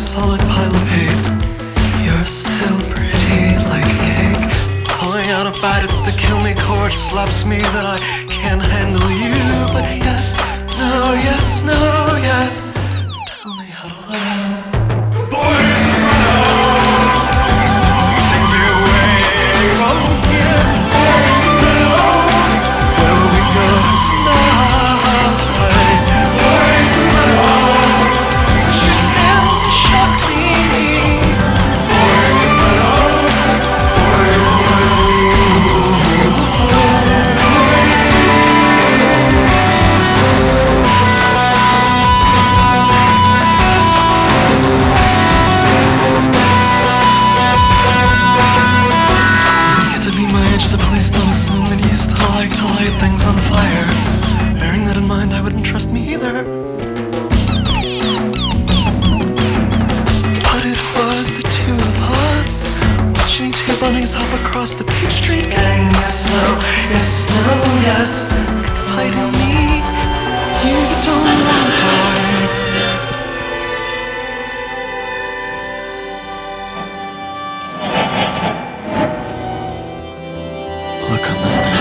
solid pile of hate. You're still pretty like a cake. Pulling out a bite at the kill me chord slaps me that I can't handle you. But yes, no, yes, no. trust me either. But it was the two of us watching two bunnies hop across the Peach Street gang. Yes, no, yes, no, yes. Confide in me. You don't know how. Look on the stage.